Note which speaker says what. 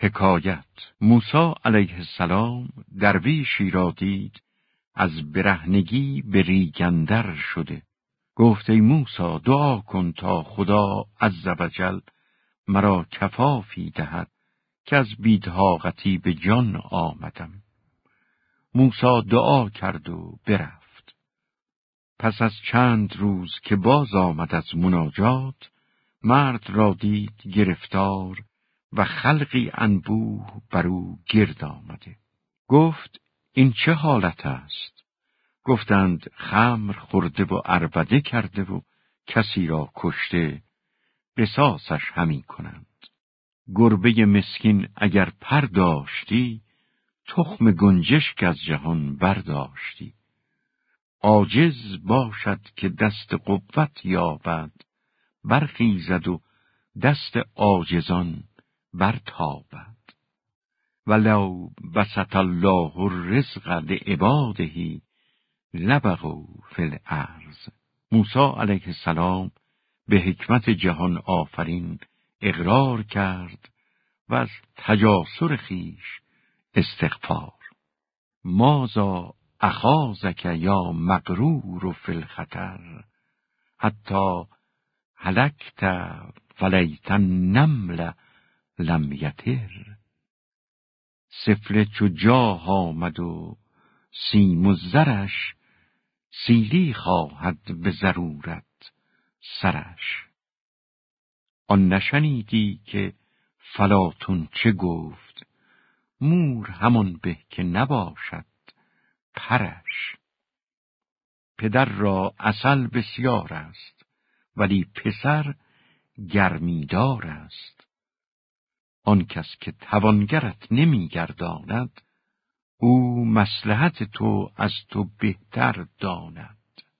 Speaker 1: حکایت. موسی علیه السلام درویشی را دید از برهنگی به ریگندر شده. گفت ای موسی دعا کن تا خدا عز وجل مرا کفافی دهد که از بیدهاغتی به جان آمدم. موسی دعا کرد و برفت. پس از چند روز که باز آمد از مناجات مرد را دید گرفتار و خلقی انبوه بر او گرد آمده. گفت این چه حالت است؟ گفتند خمر خورده و عربده کرده و کسی را کشته قصاصش همی کنند. گربه مسکین اگر پر داشتی تخم گنجشک از جهان برداشتی. عاجز باشد که دست قوت یابد برخیزد و دست عاجزان برتابد. ولو بسط الله الرزق لعباده لبغوا فی الارض. موسی علیه السلام به حکمت جهان آفرین اقرار کرد و از تجاسر خیش استغفار. مازا اخازک یا مغرور فی الخطر؟ حتی هلکت فلیت نمل لم یتر سفله چو جاه آمد و سیم و زرش سیلی خواهد به ضرورت سرش. آن نشنیدی که فلاتون چه گفت؟ مور همان به که نباشد پرش. پدر را اصل بسیار است ولی پسر گرمیدار است. آن کس که توانگرت نمیگرداند او مسلحت تو از تو بهتر داند.